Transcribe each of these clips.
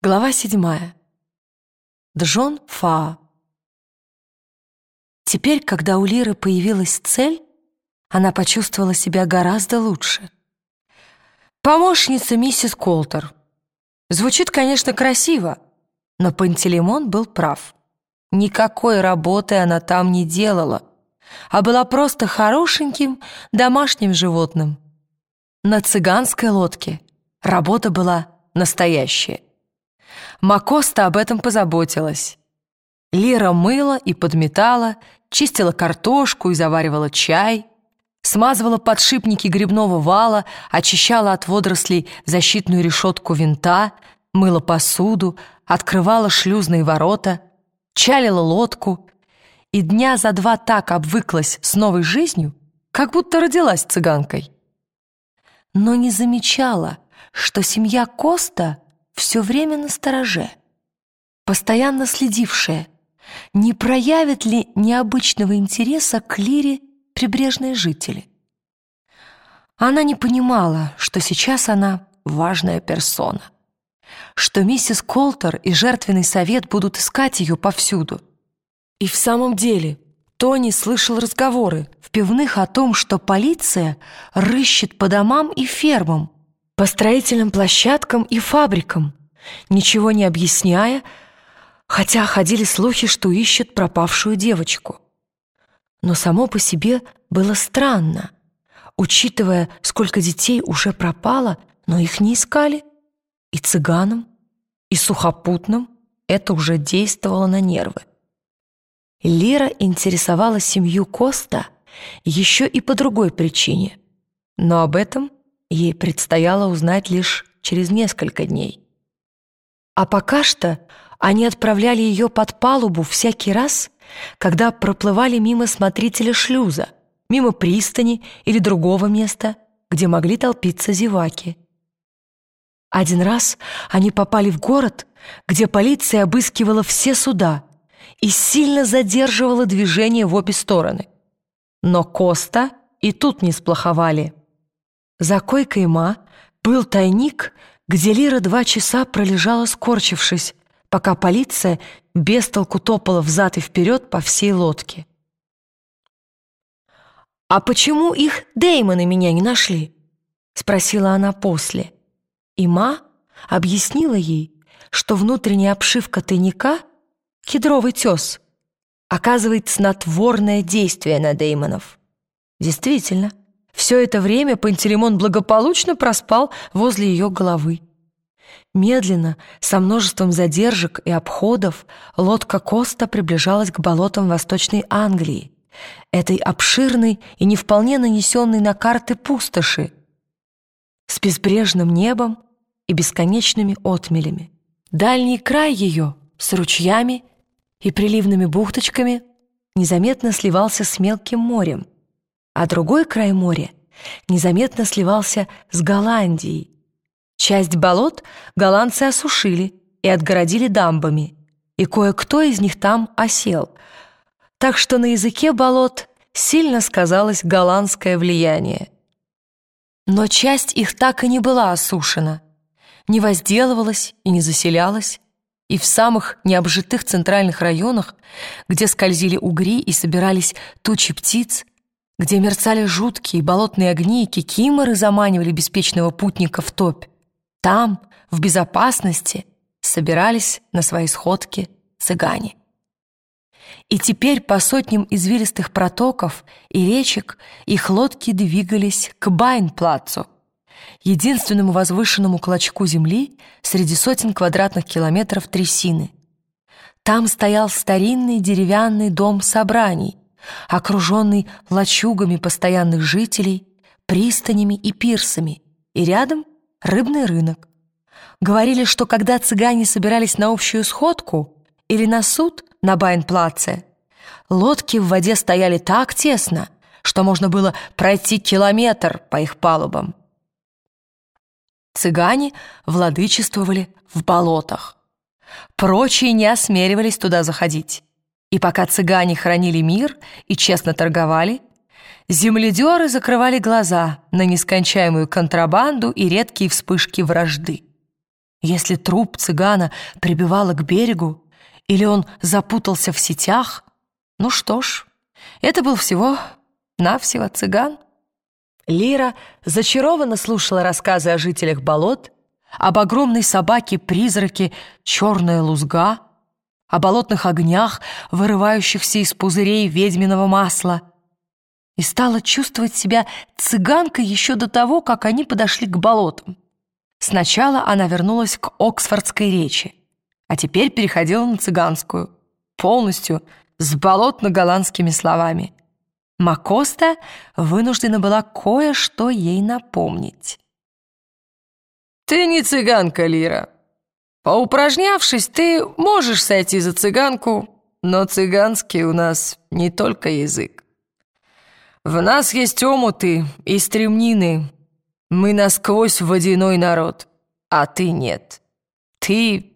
Глава седьмая. Джон Фа. Теперь, когда у Лиры появилась цель, она почувствовала себя гораздо лучше. Помощница миссис Колтер. Звучит, конечно, красиво, но Пантелеймон был прав. Никакой работы она там не делала, а была просто хорошеньким домашним животным. На цыганской лодке работа была настоящая. Макоста об этом позаботилась. Лира мыла и подметала, чистила картошку и заваривала чай, смазывала подшипники грибного вала, очищала от водорослей защитную решетку винта, мыла посуду, открывала шлюзные ворота, чалила лодку и дня за два так обвыклась с новой жизнью, как будто родилась цыганкой. Но не замечала, что семья Коста — все время на стороже, постоянно следившая, не проявят ли необычного интереса к Лире прибрежные жители. Она не понимала, что сейчас она важная персона, что миссис Колтер и жертвенный совет будут искать ее повсюду. И в самом деле Тони слышал разговоры в пивных о том, что полиция рыщет по домам и фермам, по строительным площадкам и фабрикам, ничего не объясняя, хотя ходили слухи, что ищет пропавшую девочку. Но само по себе было странно, учитывая, сколько детей уже пропало, но их не искали. И цыганам, и сухопутным это уже действовало на нервы. Лира интересовала семью Коста еще и по другой причине, но об этом ей предстояло узнать лишь через несколько дней. А пока что они отправляли ее под палубу всякий раз, когда проплывали мимо смотрителя шлюза, мимо пристани или другого места, где могли толпиться зеваки. Один раз они попали в город, где полиция обыскивала все суда и сильно задерживала движение в обе стороны. Но Коста и тут не сплоховали – за койкой Ма был тайник, где Лира два часа пролежала скорчившись, пока полиция без толку топала взад и вперед по всей лодке. «А почему их Деймоны меня не нашли?» — спросила она после. И Ма объяснила ей, что внутренняя обшивка тайника — кедровый тес — оказывает снотворное действие на Деймонов. Действительно, все это время Пантелеймон благополучно проспал возле ее головы. Медленно, со множеством задержек и обходов, лодка Коста приближалась к болотам Восточной Англии, этой обширной и не вполне нанесенной на карты пустоши, с безбрежным небом и бесконечными отмелями. Дальний край ее с ручьями и приливными бухточками незаметно сливался с мелким морем, а другой край моря незаметно сливался с Голландией. Часть болот голландцы осушили и отгородили дамбами, и кое-кто из них там осел, так что на языке болот сильно сказалось голландское влияние. Но часть их так и не была осушена, не возделывалась и не заселялась, и в самых необжитых центральных районах, где скользили угри и собирались тучи птиц, где мерцали жуткие болотные огни и кикиморы заманивали беспечного путника в топь. Там, в безопасности, собирались на свои сходки цыгане. И теперь по сотням извилистых протоков и речек их лодки двигались к Байнплацу, единственному возвышенному клочку земли среди сотен квадратных километров трясины. Там стоял старинный деревянный дом собраний, окруженный лачугами постоянных жителей, пристанями и пирсами, и рядом рыбный рынок. Говорили, что когда цыгане собирались на общую сходку или на суд на Байнплаце, лодки в воде стояли так тесно, что можно было пройти километр по их палубам. Цыгане владычествовали в болотах. Прочие не осмеливались туда заходить. И пока цыгане хранили мир и честно торговали, земледеры закрывали глаза на нескончаемую контрабанду и редкие вспышки вражды. Если труп цыгана прибивало к берегу, или он запутался в сетях, ну что ж, это был всего-навсего цыган. Лира зачарованно слушала рассказы о жителях болот, об огромной собаке-призраке «Черная лузга», о болотных огнях, вырывающихся из пузырей ведьминого масла, и стала чувствовать себя цыганкой еще до того, как они подошли к болотам. Сначала она вернулась к оксфордской речи, а теперь переходила на цыганскую, полностью с болотно-голландскими словами. Макоста вынуждена была кое-что ей напомнить. «Ты не цыганка, Лира. Поупражнявшись, ты можешь сойти за цыганку, но цыганский у нас не только язык. В нас есть омуты и стремнины. Мы насквозь водяной народ, а ты нет. Ты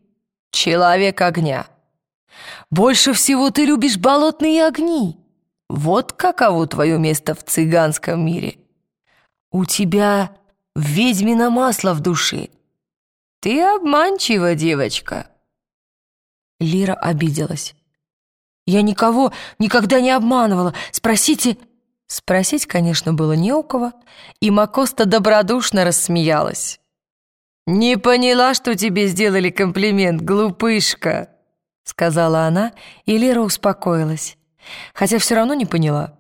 человек огня. Больше всего ты любишь болотные огни. Вот каково твое место в цыганском мире. У тебя ведьмино масло в душе. Ты обманчива, девочка. Лира обиделась. Я никого никогда не обманывала. Спросите... Спросить, конечно, было не у кого, и Макоста добродушно рассмеялась. «Не поняла, что тебе сделали комплимент, глупышка», — сказала она, и Лера успокоилась, хотя все равно не поняла.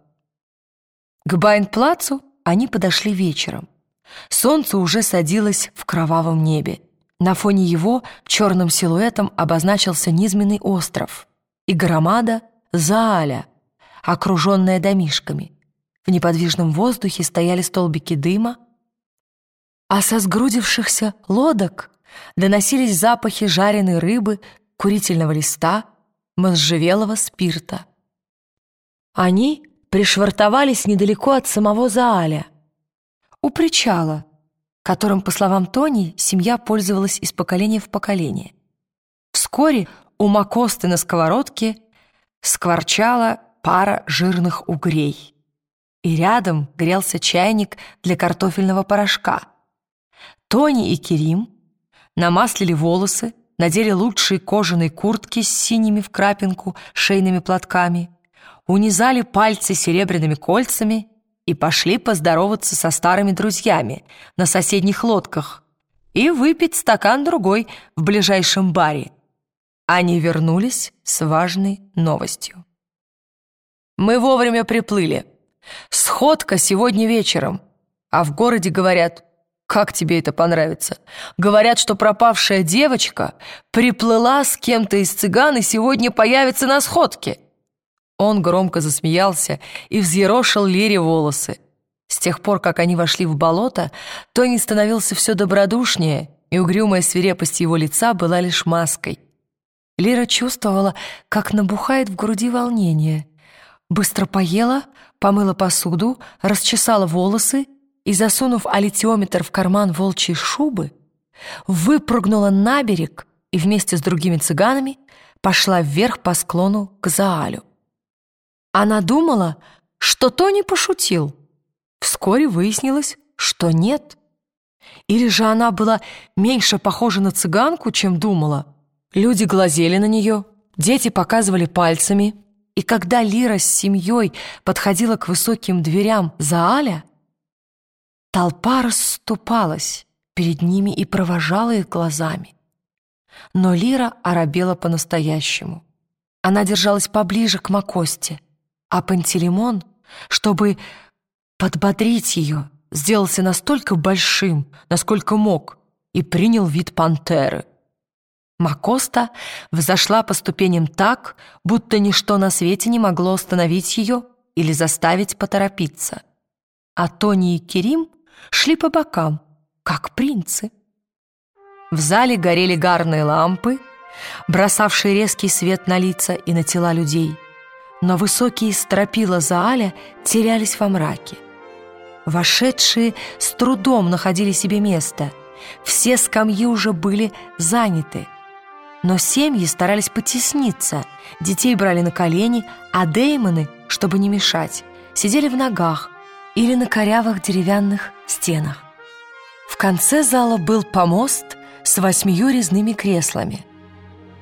К Байнплацу они подошли вечером. Солнце уже садилось в кровавом небе. На фоне его черным силуэтом обозначился низменный остров и громада Зааля, окруженная домишками. В неподвижном воздухе стояли столбики дыма, а со сгрудившихся лодок доносились запахи жареной рыбы, курительного листа, можжевелого спирта. Они пришвартовались недалеко от самого Зааля, у причала, которым, по словам Тони, семья пользовалась из поколения в поколение. Вскоре у Макосты на сковородке скворчала пара жирных угрей и рядом грелся чайник для картофельного порошка. Тони и Керим намаслили волосы, надели лучшие кожаные куртки с синими в крапинку шейными платками, унизали пальцы серебряными кольцами и пошли поздороваться со старыми друзьями на соседних лодках и выпить стакан другой в ближайшем баре. Они вернулись с важной новостью. «Мы вовремя приплыли», Сходка сегодня вечером. А в городе говорят, как тебе это понравится? Говорят, что пропавшая девочка приплыла с кем-то из цыган и сегодня появится на сходке. Он громко засмеялся и взъерошил Лере волосы. С тех пор, как они вошли в болото, Тони становился все добродушнее, и угрюмая свирепость его лица была лишь маской. Лера чувствовала, как набухает в груди волнение. Быстро поела, помыла посуду, расчесала волосы и, засунув аллитиометр в карман волчьей шубы, выпрыгнула на берег и вместе с другими цыганами пошла вверх по склону к Заалю. Она думала, что Тони пошутил. Вскоре выяснилось, что нет. Или же она была меньше похожа на цыганку, чем думала. Люди глазели на нее, дети показывали пальцами — и когда Лира с семьей подходила к высоким дверям Зааля, толпа расступалась перед ними и провожала их глазами. Но Лира оробела по-настоящему. Она держалась поближе к Макосте, а Пантелеймон, чтобы подбодрить ее, сделался настолько большим, насколько мог, и принял вид пантеры. Макоста взошла по ступеням так, будто ничто на свете не могло остановить ее или заставить поторопиться. А Тони и Керим шли по бокам, как принцы. В зале горели гарные лампы, бросавшие резкий свет на лица и на тела людей, но высокие стропила Зааля терялись во мраке. Вошедшие с трудом находили себе место, все скамьи уже были заняты, но семьи старались потесниться. Детей брали на колени, а деймоны, чтобы не мешать, сидели в ногах или на корявых деревянных стенах. В конце зала был помост с восьмию резными креслами.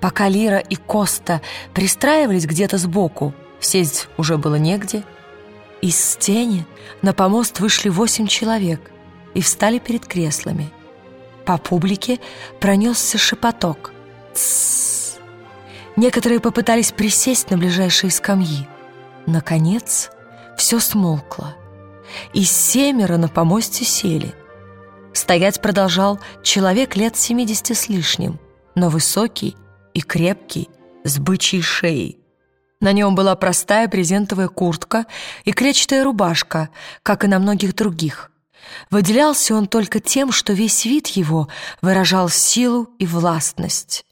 Пока Лира и Коста пристраивались где-то сбоку, сесть уже было негде, из тени на помост вышли восемь человек и встали перед креслами. По публике пронесся шепоток. Тссс. Некоторые попытались присесть на ближайшие скамьи. Наконец, все смолкло. И семеро на помосте сели. Стоять продолжал человек лет семидесяти с лишним, но высокий и крепкий, с бычьей шеей. На нем была простая брезентовая куртка и клетчатая рубашка, как и на многих других. Выделялся он только тем, что весь вид его выражал силу и властность.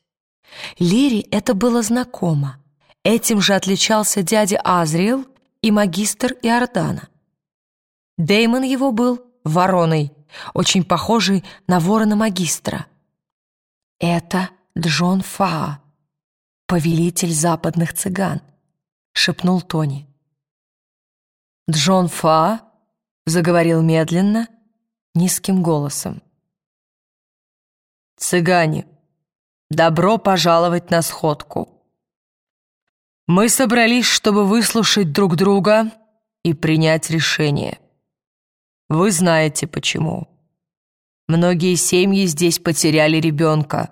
Лире это было знакомо. Этим же отличался дядя Азриэл и магистр Иордана. Деймон его был вороной, очень похожий на ворона-магистра. Это Джон Фаа, повелитель западных цыган, шепнул Тони. Джон Фаа заговорил медленно, низким голосом. «Цыгане, добро пожаловать на сходку. Мы собрались, чтобы выслушать друг друга и принять решение. Вы знаете почему. Многие семьи здесь потеряли ребенка,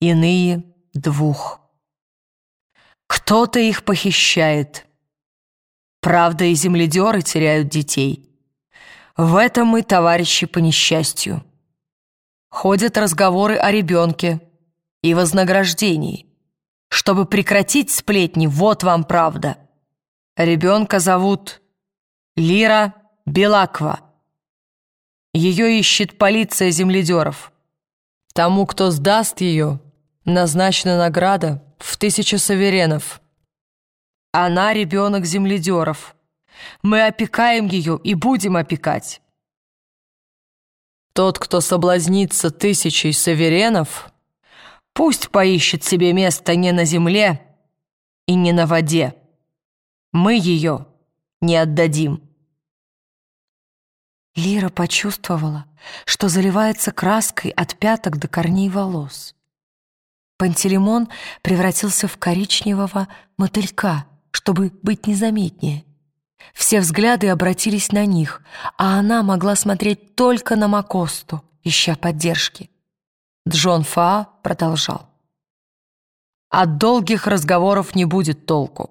иные — двух. Кто-то их похищает. Правда, и земледеры теряют детей. В этом мы товарищи по несчастью. Ходят разговоры о ребенке и вознаграждении. Чтобы прекратить сплетни, вот вам правда. Ребенка зовут Лира Белаква. Ее ищет полиция земледеров. Тому, кто сдаст ее, назначена награда в тысячу саверенов. Она ребенок земледеров. Мы опекаем ее и будем опекать. Тот, кто соблазнится тысячей саверенов, пусть поищет себе место не на земле и не на воде. Мы ее не отдадим. Лира почувствовала, что заливается краской от пяток до корней волос. Пантелеймон превратился в коричневого мотылька, чтобы быть незаметнее. Все взгляды обратились на них, а она могла смотреть только на Макосту, ища поддержки. Джон Фа продолжал. «От долгих разговоров не будет толку.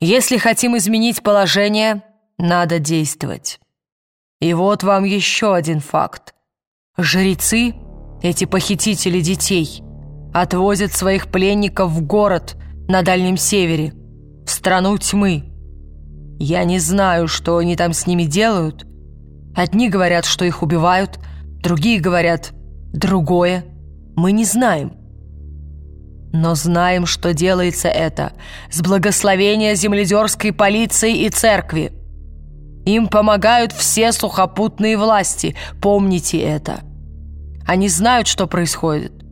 Если хотим изменить положение, надо действовать. И вот вам еще один факт. Жрецы, эти похитители детей, отвозят своих пленников в город на Дальнем Севере, в страну тьмы. Я не знаю, что они там с ними делают. Одни говорят, что их убивают, другие говорят другое. Мы не знаем. Но знаем, что делается это с благословения земледерской полиции и церкви. Им помогают все сухопутные власти, помните это. Они знают, что происходит.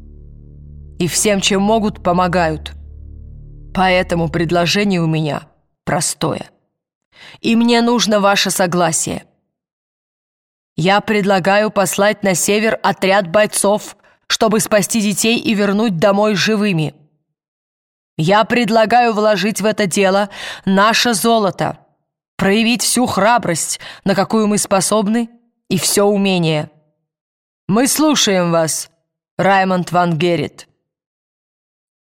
И всем, чем могут, помогают. Поэтому предложение у меня простое. И мне нужно ваше согласие. Я предлагаю послать на север отряд бойцов, чтобы спасти детей и вернуть домой живыми. Я предлагаю вложить в это дело наше золото – проявить всю храбрость, на какую мы способны, и все умение. Мы слушаем вас, Раймонд Ван Геррит».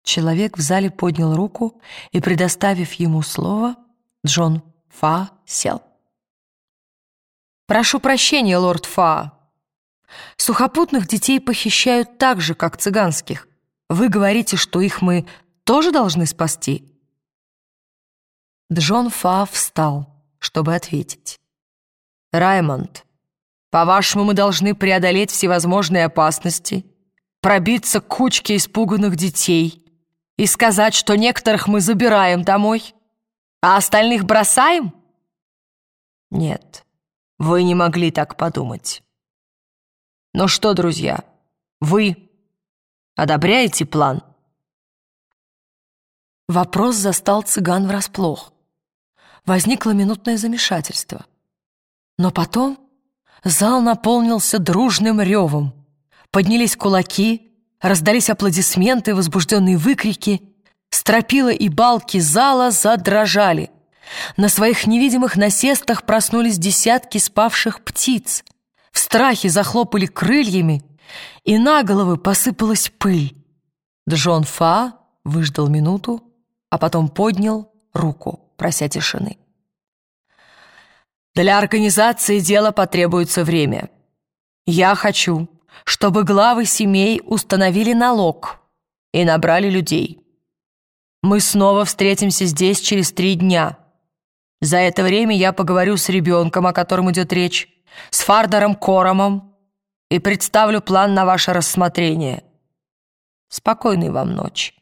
Человек в зале поднял руку и, предоставив ему слово, Джон Фа сел. «Прошу прощения, лорд Фа. Сухопутных детей похищают так же, как цыганских. Вы говорите, что их мы тоже должны спасти?» Джон Фа встал чтобы ответить. «Раймонд, по-вашему, мы должны преодолеть всевозможные опасности, пробиться к кучке испуганных детей и сказать, что некоторых мы забираем домой, а остальных бросаем? Нет, вы не могли так подумать. Ну что, друзья, вы одобряете план?» Вопрос застал цыган врасплох возникло минутное замешательство. Но потом зал наполнился дружным ревом. Поднялись кулаки, раздались аплодисменты, возбужденные выкрики. Стропила и балки зала задрожали. На своих невидимых насестах проснулись десятки спавших птиц. В страхе захлопали крыльями, и на головы посыпалась пыль. Джон Фа выждал минуту, а потом поднял руку, прося тишины. «Для организации дела потребуется время. Я хочу, чтобы главы семей установили налог и набрали людей. Мы снова встретимся здесь через три дня. За это время я поговорю с ребенком, о котором идет речь, с Фардером Коромом и представлю план на ваше рассмотрение. Спокойной вам ночи».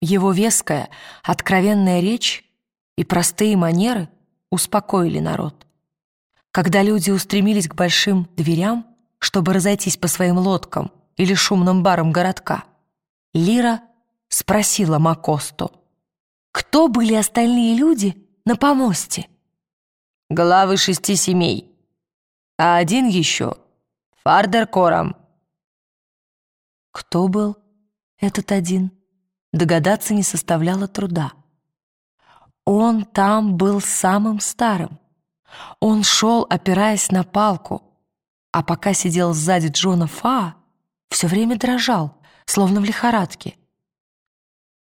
Его веская, откровенная речь и простые манеры успокоили народ. Когда люди устремились к большим дверям, чтобы разойтись по своим лодкам или шумным барам городка, Лира спросила Макосту, кто были остальные люди на помосте? Главы шести семей, а один еще — Фардер Корам. Кто был этот один? Догадаться не составляло труда. Он там был самым старым. Он шел, опираясь на палку, а пока сидел сзади Джона Фа, все время дрожал, словно в лихорадке.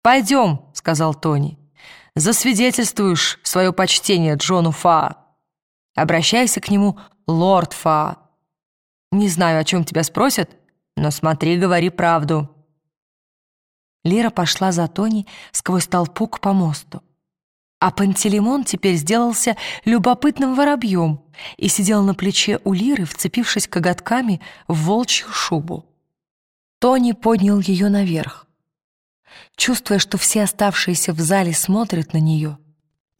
«Пойдем», — сказал Тони, — «засвидетельствуешь свое почтение Джону Фа. Обращайся к нему, лорд Фа. Не знаю, о чем тебя спросят, но смотри, говори правду». Лира пошла за Тони сквозь толпу к помосту. А Пантелеймон теперь сделался любопытным воробьем и сидел на плече у Лиры, вцепившись коготками в волчью шубу. Тони поднял ее наверх. Чувствуя, что все оставшиеся в зале смотрят на нее,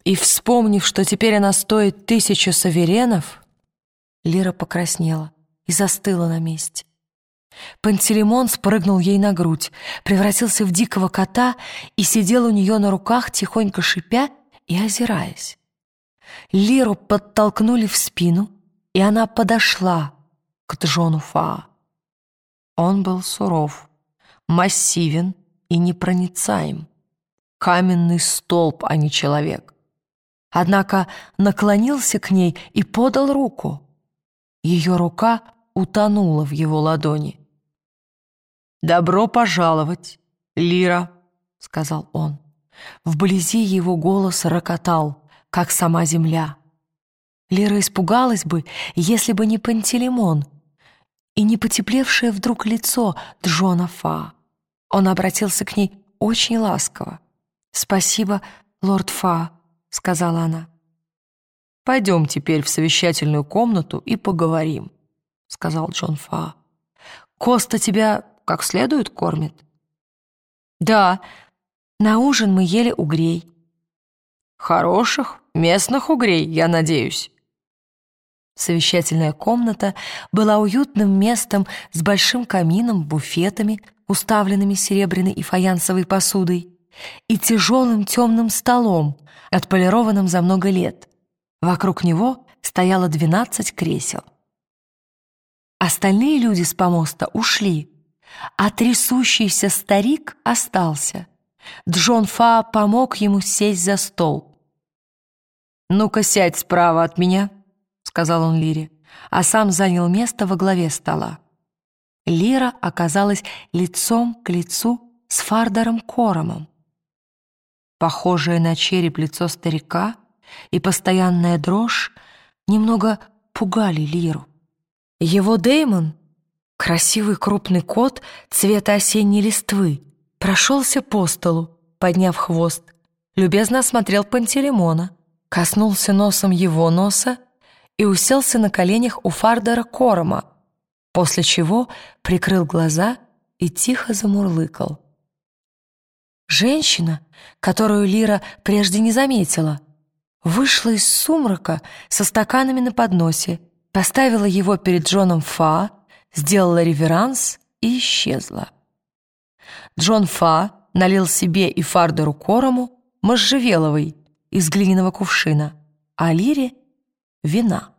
и вспомнив, что теперь она стоит тысячу саверенов, Лира покраснела и застыла на месте. Пантелеймон спрыгнул ей на грудь, превратился в дикого кота и сидел у нее на руках, тихонько шипя и озираясь. Лиру подтолкнули в спину, и она подошла к Джону Фа. Он был суров, массивен и непроницаем. Каменный столб, а не человек. Однако наклонился к ней и подал руку. Ее рука утонула в его ладони. «Добро пожаловать, Лира», — сказал он. Вблизи его голос рокотал, как сама земля. Лера испугалась бы, если бы не Пантелеймон и не потеплевшее вдруг лицо Джона Фа. Он обратился к ней очень ласково. «Спасибо, лорд Фа», — сказала она. «Пойдем теперь в совещательную комнату и поговорим», — сказал Джон Фа. «Коста тебя как следует кормит?» «Да, на ужин мы ели угрей. Хороших, местных угрей, я надеюсь. Совещательная комната была уютным местом с большим камином, буфетами, уставленными серебряной и фаянсовой посудой, и тяжелым темным столом, отполированным за много лет. Вокруг него стояло двенадцать кресел. Остальные люди с помоста ушли, а трясущийся старик остался — Джон Фа помог ему сесть за стол. «Ну-ка, сядь справа от меня», — сказал он Лире, а сам занял место во главе стола. Лира оказалась лицом к лицу с Фардером Коромом. Похожее на череп лицо старика и постоянная дрожь немного пугали Лиру. Его Деймон — красивый крупный кот цвета осенней листвы — прошелся по столу, подняв хвост, любезно осмотрел Пантелеймона, коснулся носом его носа и уселся на коленях у Фардера Корома, после чего прикрыл глаза и тихо замурлыкал. Женщина, которую Лира прежде не заметила, вышла из сумрака со стаканами на подносе, поставила его перед Джоном Фа, сделала реверанс и исчезла. Джон Фа налил себе и Фардеру Корому можжевеловой из глиняного кувшина, а Лире — вина.